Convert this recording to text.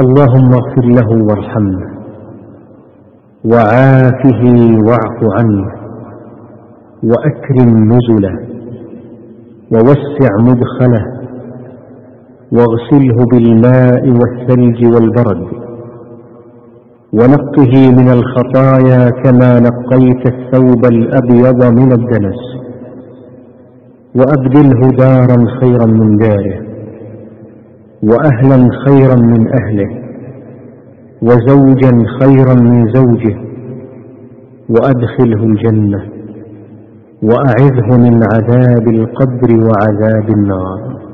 اللهم اغفر له وارحمه وعافه واعف عنه وأكرم نزله ووسع مدخله واغسله بالماء والثلج والبرد ونقه من الخطايا كما نقيت الثوب الأبيض من الدنس وأبدله دارا خيرا من داره. وأهلا خيرا من أهله وزوجا خيرا من زوجه وأدخله الجنة وأعذه من عذاب القبر وعذاب النار.